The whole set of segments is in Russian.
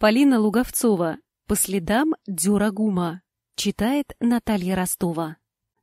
Полина Луговцова. По следам Дюрагума. Читает Наталья Ростова.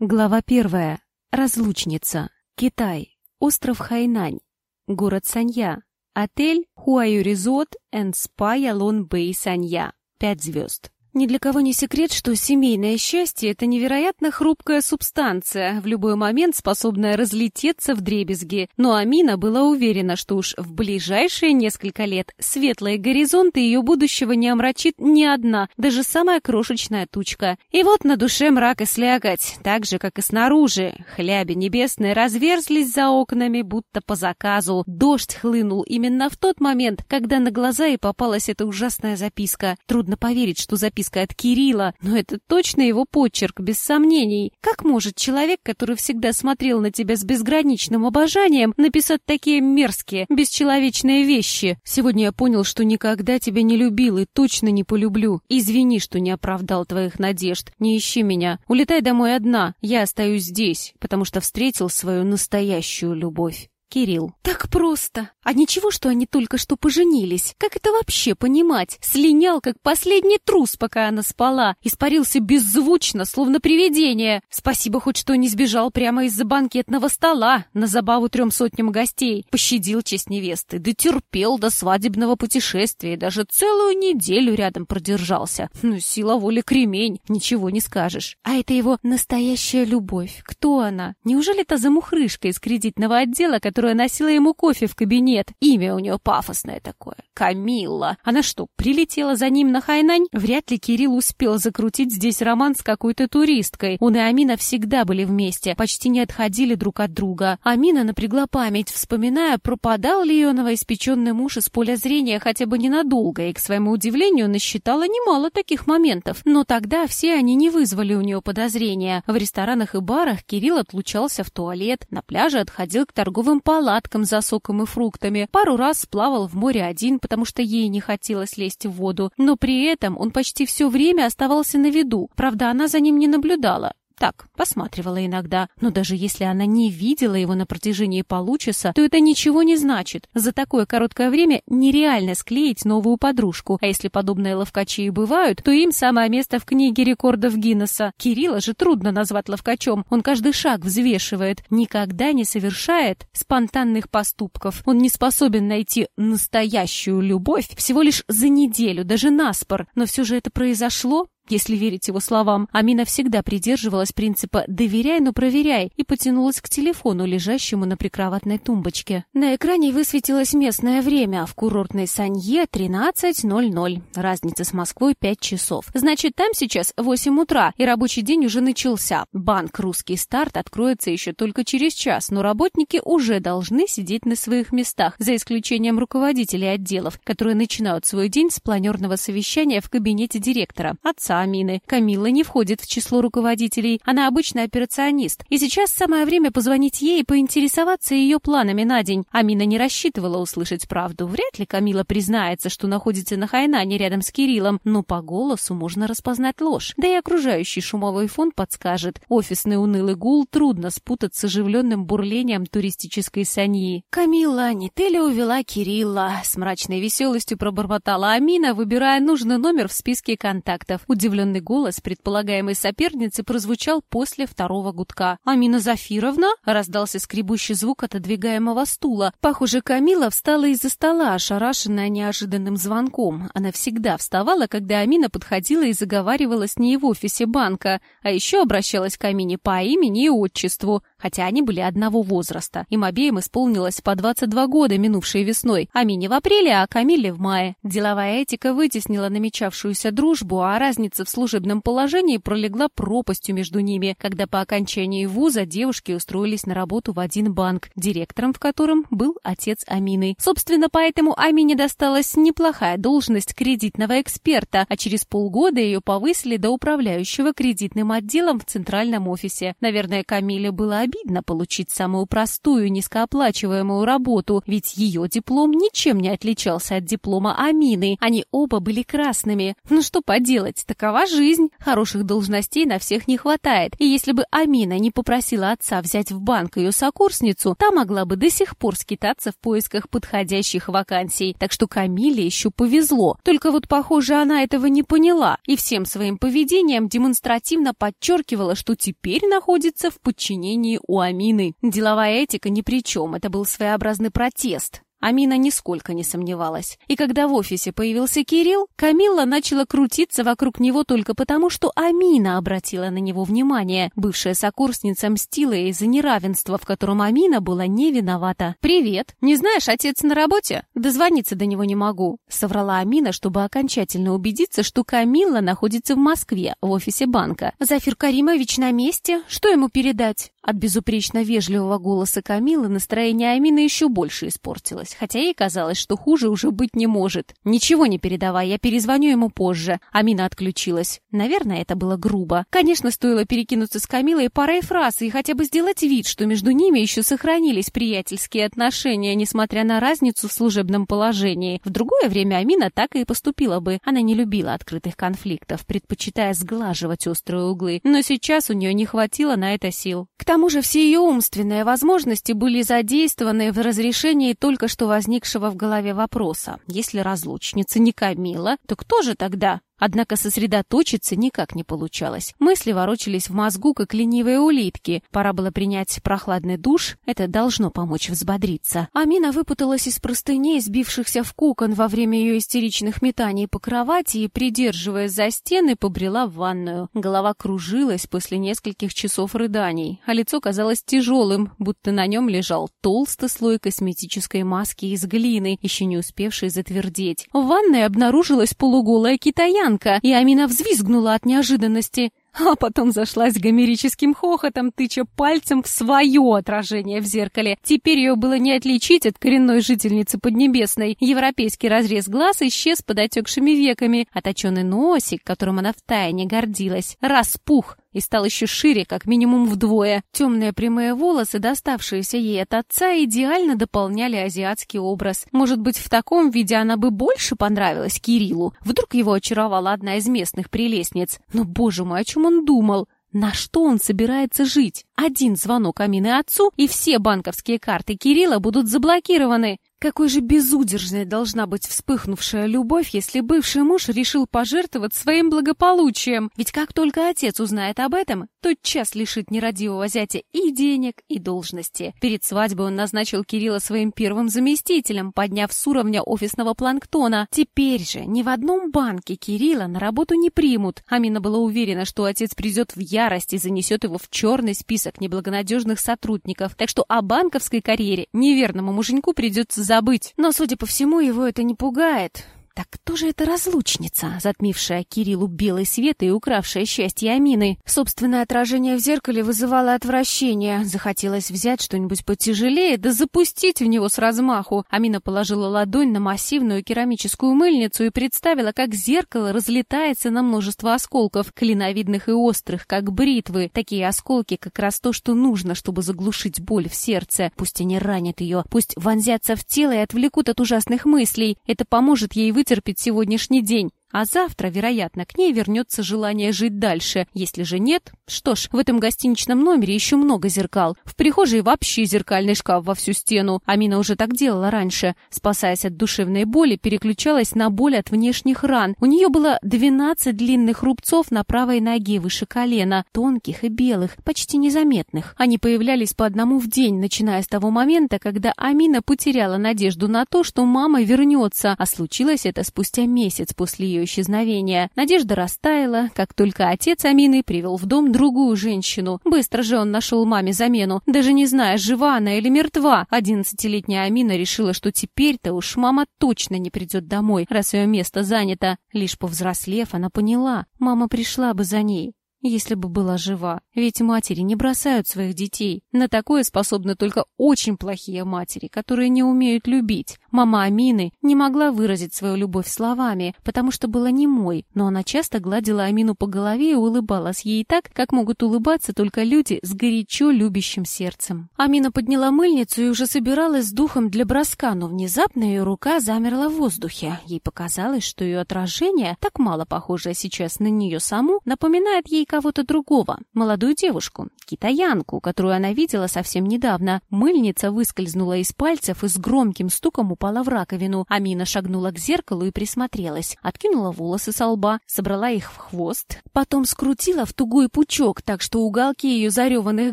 Глава первая. Разлучница. Китай. Остров Хайнань. Город Санья. Отель Хуаю Резот энд Спа Ялон Бэй Санья. Пять звезд. Ни для кого не секрет, что семейное счастье – это невероятно хрупкая субстанция, в любой момент способная разлететься в дребезги. Но Амина была уверена, что уж в ближайшие несколько лет светлые горизонты ее будущего не омрачит ни одна, даже самая крошечная тучка. И вот на душе мрак и слякоть, так же, как и снаружи. Хляби небесные разверзлись за окнами, будто по заказу. Дождь хлынул именно в тот момент, когда на глаза и попалась эта ужасная записка. Трудно поверить, что записка записка от Кирилла, но это точно его почерк, без сомнений. Как может человек, который всегда смотрел на тебя с безграничным обожанием, написать такие мерзкие, бесчеловечные вещи? Сегодня я понял, что никогда тебя не любил и точно не полюблю. Извини, что не оправдал твоих надежд. Не ищи меня. Улетай домой одна. Я остаюсь здесь, потому что встретил свою настоящую любовь. Кирилл. Так просто. А ничего, что они только что поженились. Как это вообще понимать? Слинял, как последний трус, пока она спала. Испарился беззвучно, словно привидение. Спасибо хоть, что не сбежал прямо из-за банкетного стола на забаву трем сотням гостей. Пощадил честь невесты, дотерпел до свадебного путешествия и даже целую неделю рядом продержался. Ну, сила воли кремень, ничего не скажешь. А это его настоящая любовь. Кто она? Неужели та замухрышка из кредитного отдела, которая которая носила ему кофе в кабинет. Имя у нее пафосное такое. Камилла. Она что, прилетела за ним на Хайнань? Вряд ли Кирилл успел закрутить здесь роман с какой-то туристкой. Он и Амина всегда были вместе, почти не отходили друг от друга. Амина напрягла память, вспоминая, пропадал ли ее новоиспеченный муж из поля зрения хотя бы ненадолго, и, к своему удивлению, насчитала немало таких моментов. Но тогда все они не вызвали у нее подозрения. В ресторанах и барах Кирилл отлучался в туалет, на пляже отходил к торговым палаткам за соком и фруктами, пару раз сплавал в море один, потому что ей не хотелось лезть в воду, но при этом он почти все время оставался на виду, правда, она за ним не наблюдала. Так, посматривала иногда, но даже если она не видела его на протяжении получаса, то это ничего не значит. За такое короткое время нереально склеить новую подружку, а если подобные ловкачи и бывают, то им самое место в книге рекордов Гиннесса. Кирилла же трудно назвать ловкачом, он каждый шаг взвешивает, никогда не совершает спонтанных поступков. Он не способен найти настоящую любовь всего лишь за неделю, даже наспор, но все же это произошло, если верить его словам, Амина всегда придерживалась принципа «доверяй, но проверяй» и потянулась к телефону, лежащему на прикроватной тумбочке. На экране высветилось местное время. В курортной Санье 13.00. Разница с Москвой 5 часов. Значит, там сейчас 8 утра, и рабочий день уже начался. Банк «Русский старт» откроется еще только через час, но работники уже должны сидеть на своих местах, за исключением руководителей отделов, которые начинают свой день с планерного совещания в кабинете директора, отца отца Амины. Камилла не входит в число руководителей, она обычный операционист. И сейчас самое время позвонить ей и поинтересоваться ее планами на день. Амина не рассчитывала услышать правду. Вряд ли Камила признается, что находится на Хайнане рядом с Кириллом, но по голосу можно распознать ложь. Да и окружающий шумовой фон подскажет. Офисный унылый гул трудно спутать с оживленным бурлением туристической саньи. «Камилла, не ты ли увела Кирилла?» С мрачной веселостью пробормотала Амина, выбирая нужный номер в списке контактов. Удивленный голос предполагаемой соперницы прозвучал после второго гудка. «Амина Зафировна?» — раздался скребущий звук отодвигаемого стула. Похоже, Камила встала из-за стола, ошарашенная неожиданным звонком. Она всегда вставала, когда Амина подходила и заговаривала с ней в офисе банка, а еще обращалась к Амине по имени и отчеству, хотя они были одного возраста. Им обеим исполнилось по 22 года, минувшей весной. Амине в апреле, а Камиле в мае. Деловая этика вытеснила намечавшуюся дружбу, а разница разница в служебном положении пролегла пропастью между ними, когда по окончании вуза девушки устроились на работу в один банк, директором в котором был отец Амины. Собственно, поэтому Амине досталась неплохая должность кредитного эксперта, а через полгода ее повысили до управляющего кредитным отделом в центральном офисе. Наверное, Камиле было обидно получить самую простую, низкооплачиваемую работу, ведь ее диплом ничем не отличался от диплома Амины. Они оба были красными. Ну что поделать, так Такова жизнь. Хороших должностей на всех не хватает. И если бы Амина не попросила отца взять в банк ее сокурсницу, та могла бы до сих пор скитаться в поисках подходящих вакансий. Так что Камиле еще повезло. Только вот, похоже, она этого не поняла и всем своим поведением демонстративно подчеркивала, что теперь находится в подчинении у Амины. Деловая этика ни при чем, это был своеобразный протест. Амина нисколько не сомневалась. И когда в офисе появился Кирилл, Камилла начала крутиться вокруг него только потому, что Амина обратила на него внимание. Бывшая сокурсница мстила из-за неравенства, в котором Амина была не виновата. «Привет! Не знаешь, отец на работе? Дозвониться до него не могу», — соврала Амина, чтобы окончательно убедиться, что Камилла находится в Москве, в офисе банка. «Зафир Каримович на месте? Что ему передать?» От безупречно вежливого голоса Камилы настроение Амины еще больше испортилось, хотя ей казалось, что хуже уже быть не может. «Ничего не передавай, я перезвоню ему позже». Амина отключилась. Наверное, это было грубо. Конечно, стоило перекинуться с Камилой парой фраз и хотя бы сделать вид, что между ними еще сохранились приятельские отношения, несмотря на разницу в служебном положении. В другое время Амина так и поступила бы. Она не любила открытых конфликтов, предпочитая сглаживать острые углы. Но сейчас у нее не хватило на это сил. К тому же все ее умственные возможности были задействованы в разрешении только что возникшего в голове вопроса. Если разлучница не Камила, то кто же тогда? Однако сосредоточиться никак не получалось. Мысли ворочались в мозгу, как ленивые улитки. Пора было принять прохладный душ, это должно помочь взбодриться. Амина выпуталась из простыней, сбившихся в кокон во время ее истеричных метаний по кровати и, придерживаясь за стены, побрела в ванную. Голова кружилась после нескольких часов рыданий, а лицо казалось тяжелым, будто на нем лежал толстый слой косметической маски из глины, еще не успевшей затвердеть. В ванной обнаружилась полуголая китаянка, Янка, и Амина взвизгнула от неожиданности, а потом зашлась гомерическим хохотом, тыча пальцем в свое отражение в зеркале. Теперь ее было не отличить от коренной жительницы Поднебесной. Европейский разрез глаз исчез под отекшими веками, точеный носик, которым она втайне гордилась, распух, и стал еще шире, как минимум вдвое. Темные прямые волосы, доставшиеся ей от отца, идеально дополняли азиатский образ. Может быть, в таком виде она бы больше понравилась Кириллу. Вдруг его очаровала одна из местных прелестниц. Но, боже мой, о чем он думал? На что он собирается жить? Один звонок Амины отцу, и все банковские карты Кирилла будут заблокированы. Какой же безудержной должна быть вспыхнувшая любовь, если бывший муж решил пожертвовать своим благополучием? Ведь как только отец узнает об этом, тот час лишит нерадивого зятя и денег, и должности. Перед свадьбой он назначил Кирилла своим первым заместителем, подняв с уровня офисного планктона. Теперь же ни в одном банке Кирилла на работу не примут. Амина была уверена, что отец придет в ярость и занесет его в черный список неблагонадежных сотрудников. Так что о банковской карьере неверному муженьку придется забыть. Но, судя по всему, его это не пугает. Так кто же эта разлучница, затмившая Кириллу белый свет и укравшая счастье Амины? Собственное отражение в зеркале вызывало отвращение. Захотелось взять что-нибудь потяжелее, да запустить в него с размаху. Амина положила ладонь на массивную керамическую мыльницу и представила, как зеркало разлетается на множество осколков, клиновидных и острых, как бритвы. Такие осколки как раз то, что нужно, чтобы заглушить боль в сердце. Пусть они ранят ее, пусть вонзятся в тело и отвлекут от ужасных мыслей. Это поможет ей вы вытерпеть сегодняшний день. А завтра, вероятно, к ней вернется желание жить дальше. Если же нет, что ж, в этом гостиничном номере еще много зеркал. В прихожей вообще зеркальный шкаф во всю стену. Амина уже так делала раньше. Спасаясь от душевной боли, переключалась на боль от внешних ран. У нее было 12 длинных рубцов на правой ноге выше колена, тонких и белых, почти незаметных. Они появлялись по одному в день, начиная с того момента, когда Амина потеряла надежду на то, что мама вернется, а случилось это спустя месяц после ее исчезновения. Надежда растаяла, как только отец Амины привел в дом другую женщину. Быстро же он нашел маме замену, даже не зная, жива она или мертва. Одиннадцатилетняя Амина решила, что теперь-то уж мама точно не придет домой, раз ее место занято. Лишь повзрослев, она поняла, мама пришла бы за ней. Если бы была жива. Ведь матери не бросают своих детей. На такое способны только очень плохие матери, которые не умеют любить. Мама Амины не могла выразить свою любовь словами, потому что была немой, но она часто гладила Амину по голове и улыбалась ей так, как могут улыбаться только люди с горячо любящим сердцем. Амина подняла мыльницу и уже собиралась с духом для броска, но внезапно ее рука замерла в воздухе. Ей показалось, что ее отражение, так мало похожее сейчас на нее саму, напоминает ей кого-то другого, молодую девушку, китаянку, которую она видела совсем недавно. Мыльница выскользнула из пальцев и с громким стуком упала в раковину. Амина шагнула к зеркалу и присмотрелась, откинула волосы со лба, собрала их в хвост, потом скрутила в тугой пучок, так что уголки ее зареванных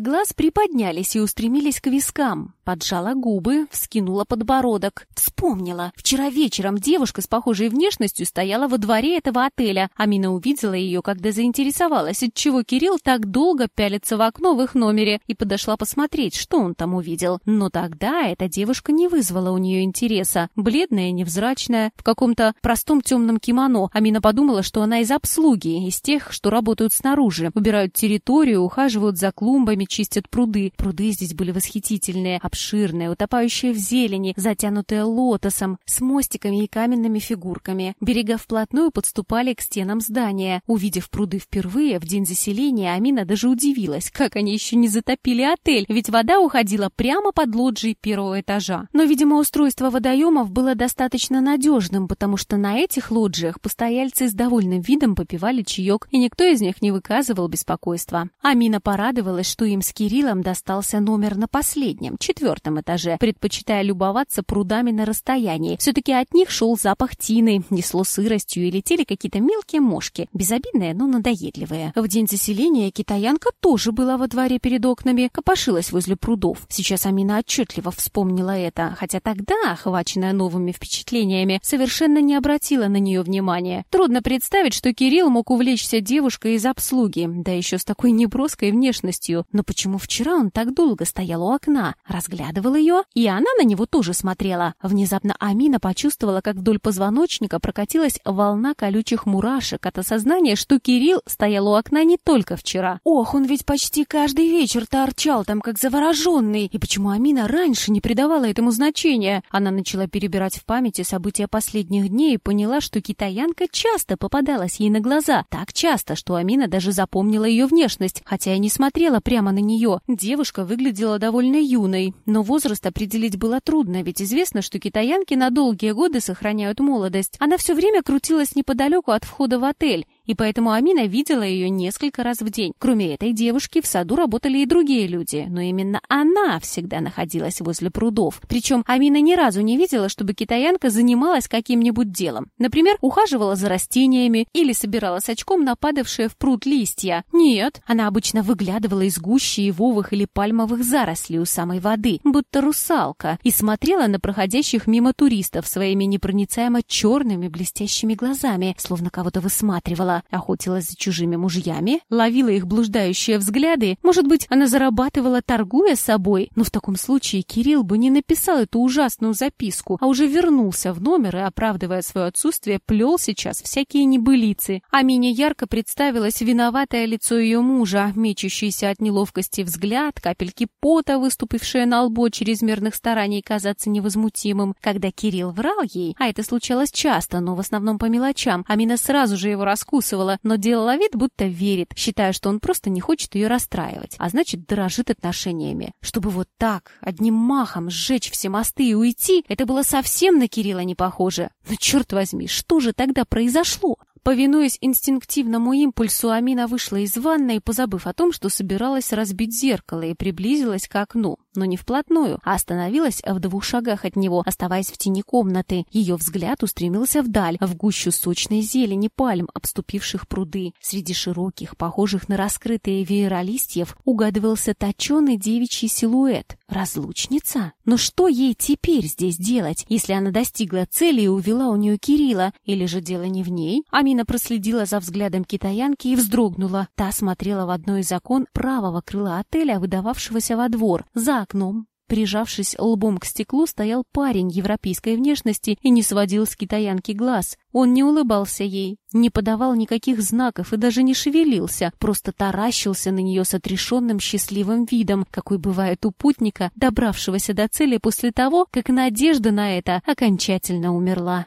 глаз приподнялись и устремились к вискам. Поджала губы, вскинула подбородок. Вспомнила. Вчера вечером девушка с похожей внешностью стояла во дворе этого отеля. Амина увидела ее, когда заинтересовалась, отчего Кирилл так долго пялится в окно в их номере, и подошла посмотреть, что он там увидел. Но тогда эта девушка не вызвала у нее интереса. Бледная, невзрачная, в каком-то простом темном кимоно. Амина подумала, что она из обслуги, из тех, что работают снаружи. Убирают территорию, ухаживают за клумбами, чистят пруды. Пруды здесь были восхитительные, обширные, утопающие в зелени, затянутые лотосом, с мостиками и каменными фигурками. Берега вплотную подступали к стенам здания. Увидев пруды впервые, в день заселения, Амина даже удивилась, как они еще не затопили отель, ведь вода уходила прямо под лоджией первого этажа. Но, видимо, устройство водоемов было достаточно надежным, потому что на этих лоджиях постояльцы с довольным видом попивали чаек, и никто из них не выказывал беспокойства. Амина порадовалась, что им с Кириллом достался номер на последнем, четвертом этаже, предпочитая любоваться прудами на расстоянии. Все-таки от них шел запах тины, несло сыростью и летели какие-то мелкие мошки, безобидные, но надоедливые. В день заселения китаянка тоже была во дворе перед окнами, копошилась возле прудов. Сейчас Амина отчетливо вспомнила это, хотя тогда, охваченная новыми впечатлениями, совершенно не обратила на нее внимания. Трудно представить, что Кирилл мог увлечься девушкой из обслуги, да еще с такой неброской внешностью. Но почему вчера он так долго стоял у окна, разглядывал ее, и она на него тоже смотрела. Внезапно Амина почувствовала, как вдоль позвоночника прокатилась волна колючих мурашек от осознания, что Кирилл стоял у окна не только вчера. Ох, он ведь почти каждый вечер торчал там, как завороженный. И почему Амина раньше не придавала этому значения? Она начала перебирать в памяти события последних дней и поняла, что китаянка часто попадалась ей на глаза. Так часто, что Амина даже запомнила ее внешность, хотя и не смотрела прямо на нее. Девушка выглядела довольно юной, но возраст определить было трудно, ведь известно, что китаянки на долгие годы сохраняют молодость. Она все время крутилась неподалеку от входа в отель, и поэтому Амина видела ее несколько раз в день. Кроме этой девушки, в саду работали и другие люди, но именно она всегда находилась возле прудов. Причем Амина ни разу не видела, чтобы китаянка занималась каким-нибудь делом. Например, ухаживала за растениями или собирала с очком нападавшие в пруд листья. Нет, она обычно выглядывала из гущи ивовых или пальмовых зарослей у самой воды, будто русалка, и смотрела на проходящих мимо туристов своими непроницаемо черными блестящими глазами, словно кого-то высматривала охотилась за чужими мужьями, ловила их блуждающие взгляды. Может быть, она зарабатывала, торгуя собой. Но в таком случае Кирилл бы не написал эту ужасную записку, а уже вернулся в номер и, оправдывая свое отсутствие, плел сейчас всякие небылицы. А Мине ярко представилось виноватое лицо ее мужа, мечущийся от неловкости взгляд, капельки пота, выступившие на лбу чрезмерных стараний казаться невозмутимым. Когда Кирилл врал ей, а это случалось часто, но в основном по мелочам, Амина сразу же его раскусывала, закусывала, но делала вид, будто верит, считая, что он просто не хочет ее расстраивать, а значит, дорожит отношениями. Чтобы вот так, одним махом сжечь все мосты и уйти, это было совсем на Кирилла не похоже. Но черт возьми, что же тогда произошло? Повинуясь инстинктивному импульсу, Амина вышла из ванной, позабыв о том, что собиралась разбить зеркало, и приблизилась к окну но не вплотную, а остановилась в двух шагах от него, оставаясь в тени комнаты. Ее взгляд устремился вдаль, в гущу сочной зелени пальм, обступивших пруды. Среди широких, похожих на раскрытые веера листьев, угадывался точеный девичий силуэт. Разлучница? Но что ей теперь здесь делать, если она достигла цели и увела у нее Кирилла? Или же дело не в ней? Амина проследила за взглядом китаянки и вздрогнула. Та смотрела в одно из окон правого крыла отеля, выдававшегося во двор. За окном Прижавшись лбом к стеклу, стоял парень европейской внешности и не сводил с китаянки глаз. Он не улыбался ей, не подавал никаких знаков и даже не шевелился, просто таращился на нее с отрешенным счастливым видом, какой бывает у путника, добравшегося до цели после того, как надежда на это окончательно умерла.